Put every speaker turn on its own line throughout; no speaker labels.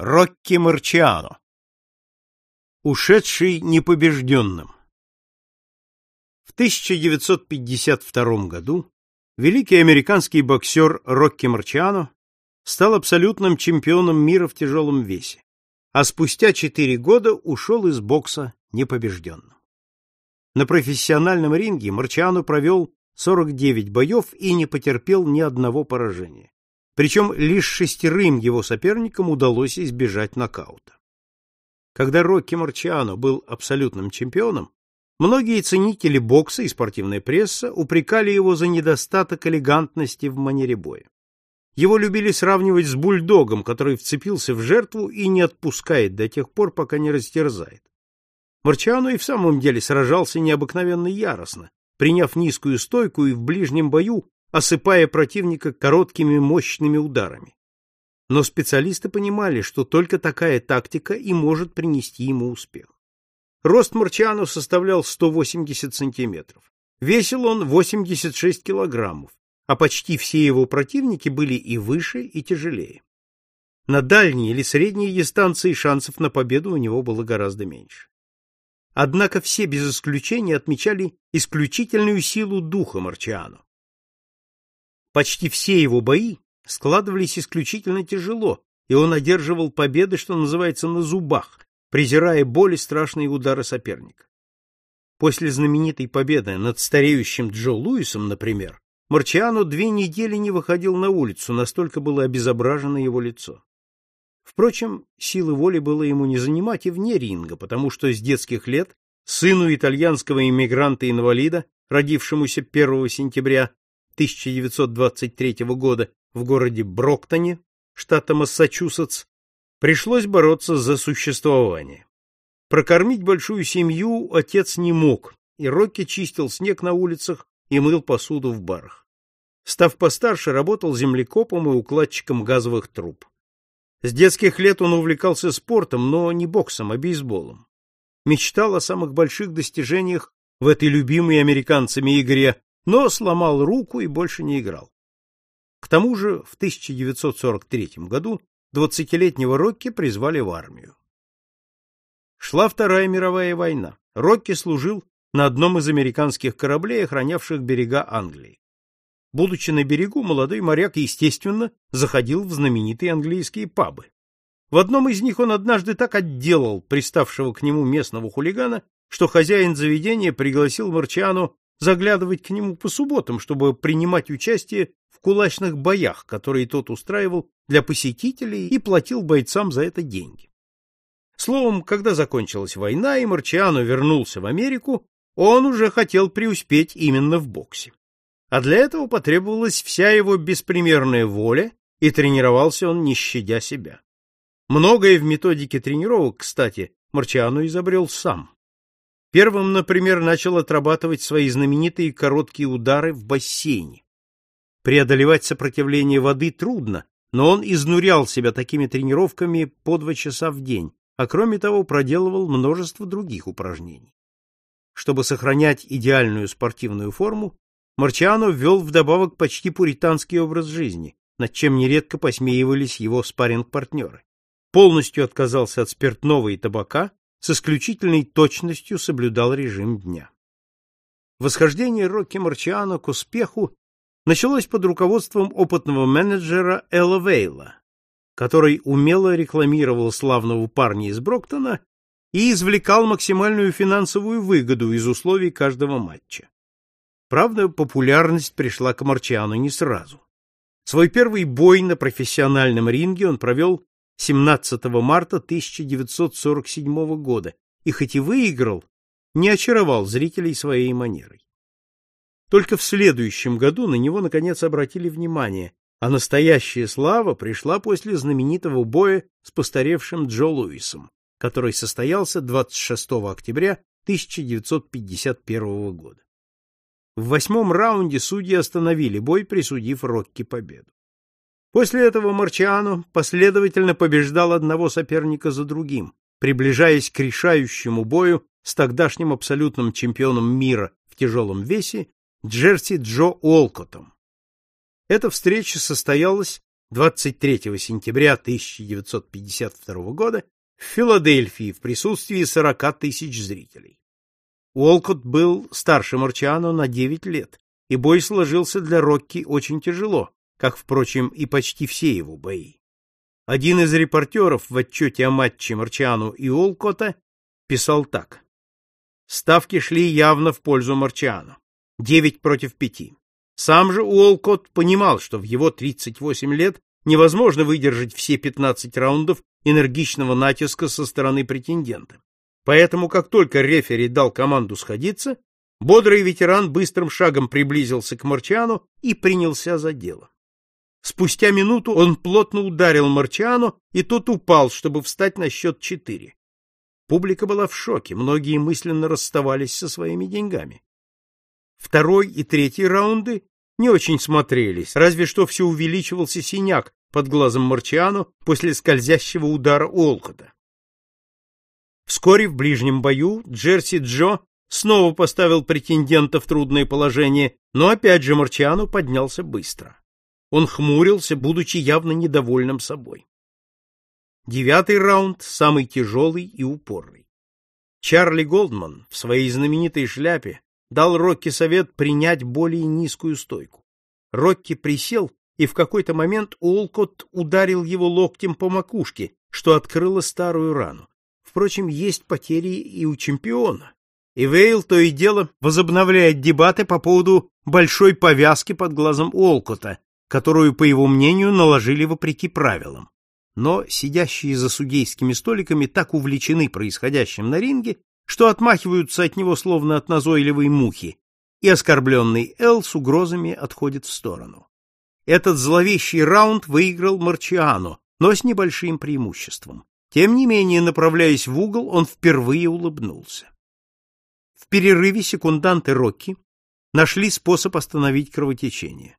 Рокки Марчиано. Ушедший непобежденным. В 1952 году великий американский боксер Рокки Марчиано стал абсолютным чемпионом мира в тяжелом весе, а спустя четыре года ушел из бокса непобежденным. На профессиональном ринге Марчиано провел 49 боев и не потерпел ни одного поражения. Причем лишь шестерым его соперникам удалось избежать нокаута. Когда Рокки Марчиано был абсолютным чемпионом, многие ценители бокса и спортивная пресса упрекали его за недостаток элегантности в манере боя. Его любили сравнивать с бульдогом, который вцепился в жертву и не отпускает до тех пор, пока не растерзает. Марчиано и в самом деле сражался необыкновенно яростно, приняв низкую стойку и в ближнем бою осыпая противника короткими мощными ударами. Но специалисты понимали, что только такая тактика и может принести ему успех. Рост Марчиано составлял 180 сантиметров. Весил он 86 килограммов, а почти все его противники были и выше, и тяжелее. На дальней или средней дистанции шансов на победу у него было гораздо меньше. Однако все без исключения отмечали исключительную силу духа Марчиано. Почти все его бои складывались исключительно тяжело, и он одерживал победы, что называется, на зубах, презирая боль и страшные удары соперника. После знаменитой победы над стареющим Джо Луисом, например, Марчиано две недели не выходил на улицу, настолько было обезображено его лицо. Впрочем, силы воли было ему не занимать и вне ринга, потому что с детских лет сыну итальянского иммигранта-инвалида, родившемуся 1 сентября 1923 года в городе Броктоне, штата Массачусетс, пришлось бороться за существование. Прокормить большую семью отец не мог, и Рокки чистил снег на улицах и мыл посуду в барах. Став постарше, работал землекопом и укладчиком газовых труб. С детских лет он увлекался спортом, но не боксом, а бейсболом. Мечтал о самых больших достижениях в этой любимой американцами игре но сломал руку и больше не играл. К тому же в 1943 году двадцатилетнего Рокки призвали в армию. Шла Вторая мировая война. Рокки служил на одном из американских кораблей, охранявших берега Англии. Будучи на берегу, молодой моряк, естественно, заходил в знаменитые английские пабы. В одном из них он однажды так отделал приставшего к нему местного хулигана, что хозяин заведения пригласил Марчиану заглядывать к нему по субботам, чтобы принимать участие в кулачных боях, которые тот устраивал для посетителей и платил бойцам за это деньги. Словом, когда закончилась война и Марчиано вернулся в Америку, он уже хотел преуспеть именно в боксе. А для этого потребовалась вся его беспримерная воля, и тренировался он не щадя себя. Многое в методике тренировок, кстати, Марчиано изобрел сам. Первым, например, начал отрабатывать свои знаменитые короткие удары в бассейне. Преодолевать сопротивление воды трудно, но он изнурял себя такими тренировками по два часа в день, а кроме того проделывал множество других упражнений. Чтобы сохранять идеальную спортивную форму, Марчиано ввел вдобавок почти пуританский образ жизни, над чем нередко посмеивались его спарринг-партнеры. Полностью отказался от спиртного и табака с исключительной точностью соблюдал режим дня. Восхождение Рокки Марчиано к успеху началось под руководством опытного менеджера Элла Вейла, который умело рекламировал славного парня из Броктона и извлекал максимальную финансовую выгоду из условий каждого матча. Правда, популярность пришла к Марчиану не сразу. Свой первый бой на профессиональном ринге он провел 17 марта 1947 года и хоть и выиграл, не очаровал зрителей своей манерой. Только в следующем году на него наконец обратили внимание, а настоящая слава пришла после знаменитого боя с постаревшим Джо Луисом, который состоялся 26 октября 1951 года. В восьмом раунде судьи остановили бой, присудив Рокки победу. После этого Марчиано последовательно побеждал одного соперника за другим, приближаясь к решающему бою с тогдашним абсолютным чемпионом мира в тяжелом весе Джерси Джо Уолкотом. Эта встреча состоялась 23 сентября 1952 года в Филадельфии в присутствии 40 тысяч зрителей. Уолкотт был старше Марчиано на 9 лет, и бой сложился для Рокки очень тяжело, как, впрочем, и почти все его бои. Один из репортеров в отчете о матче Марчиано и Уолкотта писал так. Ставки шли явно в пользу Марчиано. 9 против 5. Сам же Уолкотт понимал, что в его 38 лет невозможно выдержать все 15 раундов энергичного натиска со стороны претендента. Поэтому, как только рефери дал команду сходиться, бодрый ветеран быстрым шагом приблизился к Марчану и принялся за дело. Спустя минуту он плотно ударил Марчану, и тот упал, чтобы встать на счет четыре. Публика была в шоке, многие мысленно расставались со своими деньгами. Второй и третий раунды не очень смотрелись, разве что все увеличивался синяк под глазом Марчиану после скользящего удара Олкота. Вскоре в ближнем бою Джерси Джо снова поставил претендента в трудное положение, но опять же Марчиану поднялся быстро. Он хмурился, будучи явно недовольным собой. Девятый раунд самый тяжелый и упорный. Чарли Голдман в своей знаменитой шляпе дал Рокки совет принять более низкую стойку. Рокки присел, и в какой-то момент Уолкотт ударил его локтем по макушке, что открыло старую рану. Впрочем, есть потери и у чемпиона. И Вейл то и дело возобновляет дебаты по поводу большой повязки под глазом Уолкотта, которую, по его мнению, наложили вопреки правилам. Но сидящие за судейскими столиками так увлечены происходящим на ринге, что отмахиваются от него словно от назойливой мухи, и оскорбленный Эл с угрозами отходит в сторону. Этот зловещий раунд выиграл Марчиано, но с небольшим преимуществом. Тем не менее, направляясь в угол, он впервые улыбнулся. В перерыве секунданты Рокки нашли способ остановить кровотечение.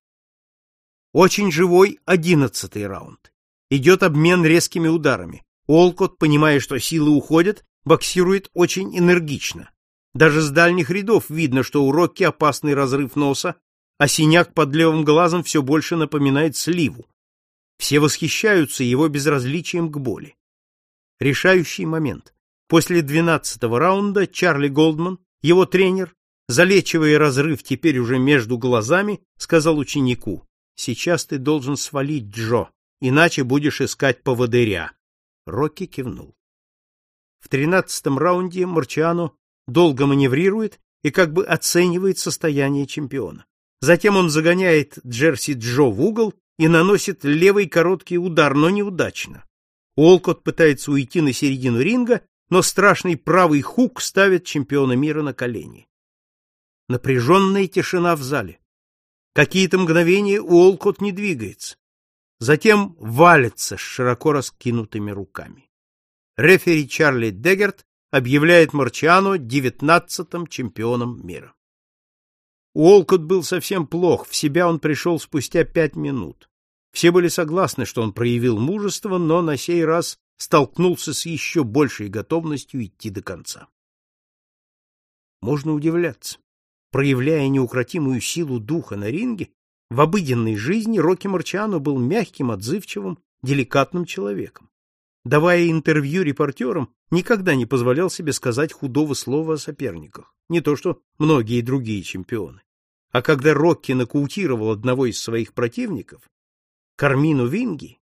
Очень живой одиннадцатый раунд. Идет обмен резкими ударами. Олкот, понимая, что силы уходят, боксирует очень энергично. Даже с дальних рядов видно, что у Рокки опасный разрыв носа, а синяк под левым глазом все больше напоминает сливу. Все восхищаются его безразличием к боли. Решающий момент. После двенадцатого раунда Чарли Голдман, его тренер, залечивая разрыв теперь уже между глазами, сказал ученику, Сейчас ты должен свалить Джо, иначе будешь искать поводыря. Рокки кивнул. В тринадцатом раунде Марчиано долго маневрирует и как бы оценивает состояние чемпиона. Затем он загоняет Джерси Джо в угол и наносит левый короткий удар, но неудачно. Уолкот пытается уйти на середину ринга, но страшный правый хук ставит чемпиона мира на колени. Напряженная тишина в зале. Какие-то мгновения Уолкот не двигается. Затем валится с широко раскинутыми руками. Рефери Чарли Деггерт объявляет Марчиано девятнадцатым чемпионом мира. Уолкот был совсем плох, в себя он пришел спустя пять минут. Все были согласны, что он проявил мужество, но на сей раз столкнулся с еще большей готовностью идти до конца. Можно удивляться проявляя неукротимую силу духа на ринге, в обыденной жизни Рокки Марчиано был мягким, отзывчивым, деликатным человеком. Давая интервью репортерам, никогда не позволял себе сказать худого слова о соперниках, не то что многие другие чемпионы. А когда Рокки нокаутировал одного из своих противников, Кармину Винги,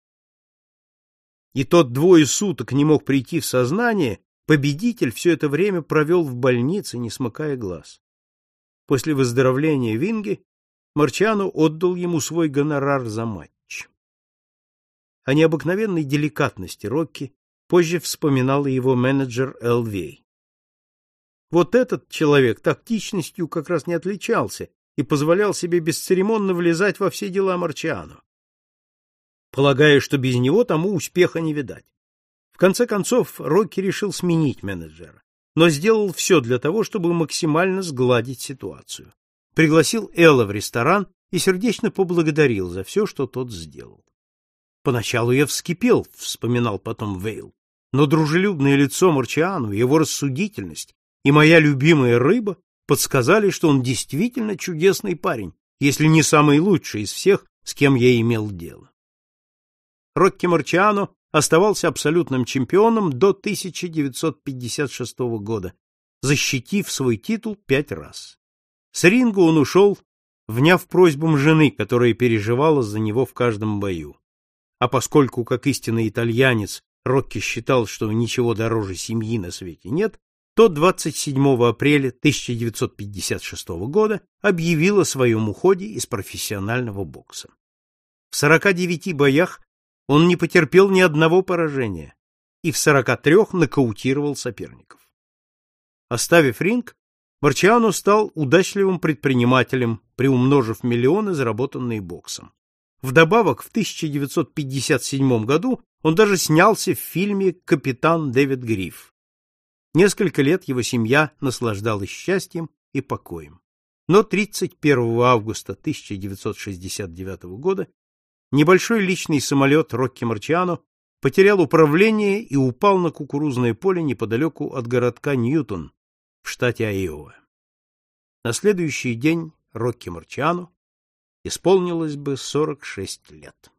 и тот двое суток не мог прийти в сознание, победитель все это время провел в больнице, не смыкая глаз. После выздоровления Винги Марчану отдал ему свой гонорар за матч. О необыкновенной деликатности Рокки позже вспоминал его менеджер Элвей. Вот этот человек тактичностью как раз не отличался и позволял себе бесцеремонно влезать во все дела Марчану, полагая, что без него тому успеха не видать. В конце концов, Рокки решил сменить менеджера но сделал все для того, чтобы максимально сгладить ситуацию. Пригласил Элла в ресторан и сердечно поблагодарил за все, что тот сделал. Поначалу я вскипел, вспоминал потом Вейл, но дружелюбное лицо Марчиану, его рассудительность и моя любимая рыба подсказали, что он действительно чудесный парень, если не самый лучший из всех, с кем я имел дело. Рокки Марчиано оставался абсолютным чемпионом до 1956 года, защитив свой титул пять раз. С ринга он ушел, вняв просьбам жены, которая переживала за него в каждом бою. А поскольку, как истинный итальянец, Рокки считал, что ничего дороже семьи на свете нет, то 27 апреля 1956 года объявил о своем уходе из профессионального бокса. В 49 боях он не потерпел ни одного поражения и в 43 нокаутировал соперников. Оставив ринг, Марчиано стал удачливым предпринимателем, приумножив миллионы, заработанные боксом. Вдобавок, в 1957 году он даже снялся в фильме «Капитан Дэвид Грифф». Несколько лет его семья наслаждалась счастьем и покоем. Но 31 августа 1969 года небольшой личный самолет Рокки Марчиано потерял управление и упал на кукурузное поле неподалеку от городка Ньютон в штате Айова. На следующий день Рокки Марчиано исполнилось бы 46 лет.